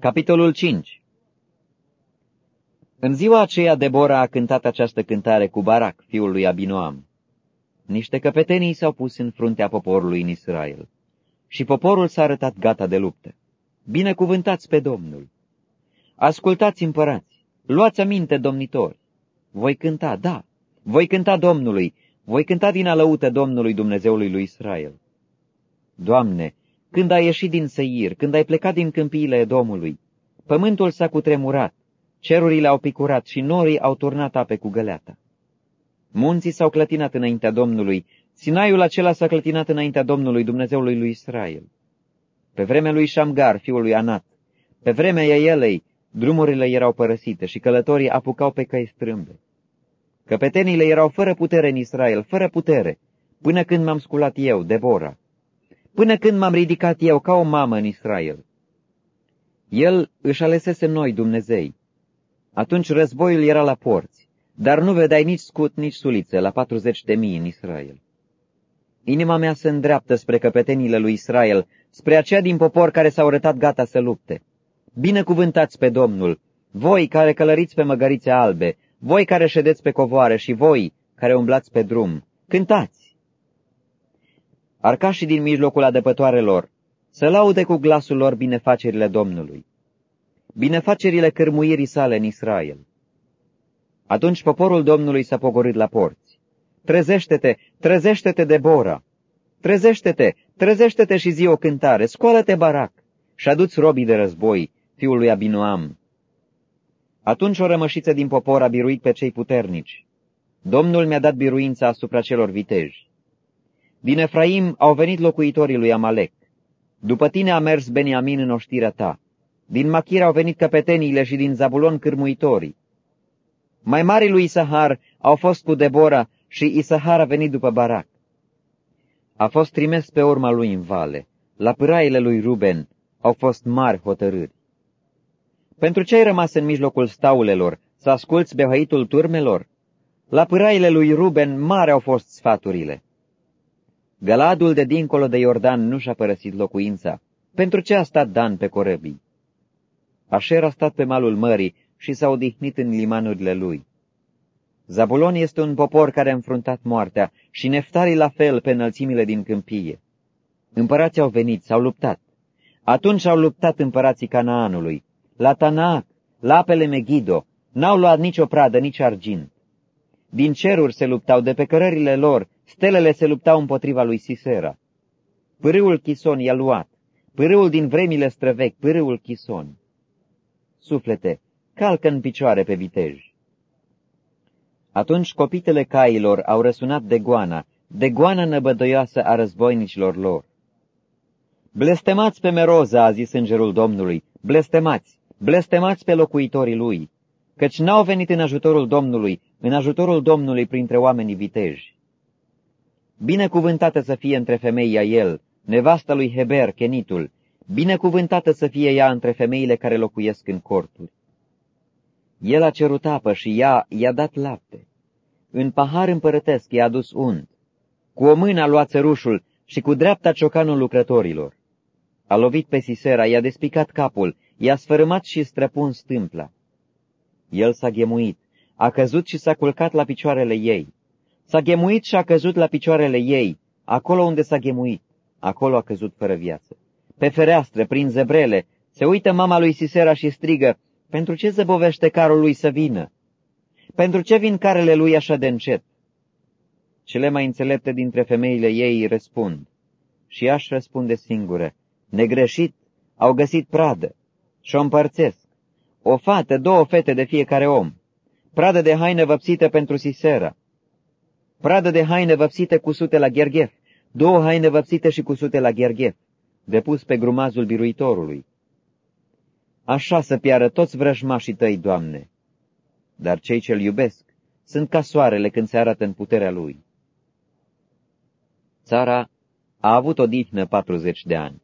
Capitolul 5 În ziua aceea Debora a cântat această cântare cu Barac, fiul lui Abinoam. Niște căpetenii s-au pus în fruntea poporului în Israel și poporul s-a arătat gata de luptă. Binecuvântați pe Domnul! Ascultați împărați, luați aminte domnitori! Voi cânta, da, voi cânta Domnului, voi cânta din alăută Domnului Dumnezeului lui Israel. Doamne, când ai ieșit din Seir, când ai plecat din câmpiile Domului, pământul s-a cutremurat, cerurile au picurat și norii au turnat ape cu găleata. Munții s-au clătinat înaintea Domnului, Sinaiul acela s-a clătinat înaintea Domnului, Dumnezeului lui Israel. Pe vremea lui Shamgar, fiul lui Anat, pe vremea Elei, drumurile erau părăsite și călătorii apucau pe căi strâmbe. Căpetenile erau fără putere în Israel, fără putere, până când m-am sculat eu, Devora, până când m-am ridicat eu ca o mamă în Israel. El își alesese noi Dumnezei. Atunci războiul era la porți, dar nu vedeai nici scut, nici sulițe la patruzeci de mii în Israel. Inima mea se îndreaptă spre căpetenile lui Israel, spre aceia din popor care s-au arătat gata să lupte. Binecuvântați pe Domnul, voi care călăriți pe măgărițe albe, voi care ședeți pe covoare și voi care umblați pe drum, cântați! Arcașii din mijlocul adăpătoarelor, să laude cu glasul lor binefacerile Domnului, binefacerile cărmuirii sale în Israel. Atunci poporul Domnului s-a pogorât la porți. Trezește-te, trezește-te, Debora! Trezește-te, trezește-te și zi o cântare, scoală-te, Barac, și aduți robii de război, fiul lui Abinoam. Atunci o rămășiță din popor a biruit pe cei puternici. Domnul mi-a dat biruința asupra celor viteji. Din Efraim au venit locuitorii lui Amalek. După tine a mers Beniamin în oștirea ta. Din Machir au venit căpeteniile și din Zabulon cârmuitorii. Mai mari lui Isahar au fost cu Debora și Isahar a venit după Barac. A fost trimis pe urma lui în vale. La pâraile lui Ruben au fost mari hotărâri. Pentru ce ai rămas în mijlocul staulelor, să asculți behăitul turmelor? La pâraile lui Ruben mari au fost sfaturile. Galadul de dincolo de Iordan nu și-a părăsit locuința. Pentru ce a stat Dan pe corăbii? Așer a stat pe malul mării și s-a odihnit în limanurile lui. Zabulon este un popor care a înfruntat moartea și Neftali la fel pe înălțimile din câmpie. Împărații au venit, s-au luptat. Atunci au luptat împărații Canaanului. La Tanaac, la apele Megido, n-au luat nicio pradă, nici argint. Din ceruri se luptau, de pe cărările lor, stelele se luptau împotriva lui Sisera. Pârâul Chison i-a luat, pârâul din vremile străvechi, pârâul Chison. Suflete, calcă în picioare pe vitej. Atunci copitele cailor au răsunat de goana, de goana năbădoioasă a războinicilor lor. Blestemați pe Meroza, a zis îngerul Domnului, blestemați, blestemați pe locuitorii lui, căci n-au venit în ajutorul Domnului, în ajutorul Domnului printre oamenii viteji. Binecuvântată să fie între femei ea el, nevasta lui Heber, Kenitul, binecuvântată să fie ea între femeile care locuiesc în corturi. El a cerut apă și ea i-a dat lapte. În pahar împărătesc i-a adus unt. Cu o mână a luat țărușul și cu dreapta ciocanul lucrătorilor. A lovit pe Sisera, i-a despicat capul, i-a sfărâmat și străpun stâmpla. El s-a ghemuit, a căzut și s-a culcat la picioarele ei. S-a ghemuit și a căzut la picioarele ei, acolo unde s-a ghemuit, acolo a căzut fără viață. Pe fereastră, prin zebrele, se uită mama lui Sisera și strigă, pentru ce zăbovește carul lui să vină? Pentru ce vin carele lui așa de încet? Cele mai înțelepte dintre femeile ei răspund, și ea își răspunde singură, negreșit, au găsit pradă și o împărțesc. O fată, două fete de fiecare om, pradă de haine văpsite pentru Sisera, pradă de haine văpsite cu sute la Gherghef, două haine văpsite și cu sute la Gherghef, depus pe grumazul biruitorului. Așa să piară toți vrăjmașii tăi, Doamne, dar cei ce-L iubesc sunt ca soarele când se arată în puterea Lui. Țara a avut o dihnă 40 de ani.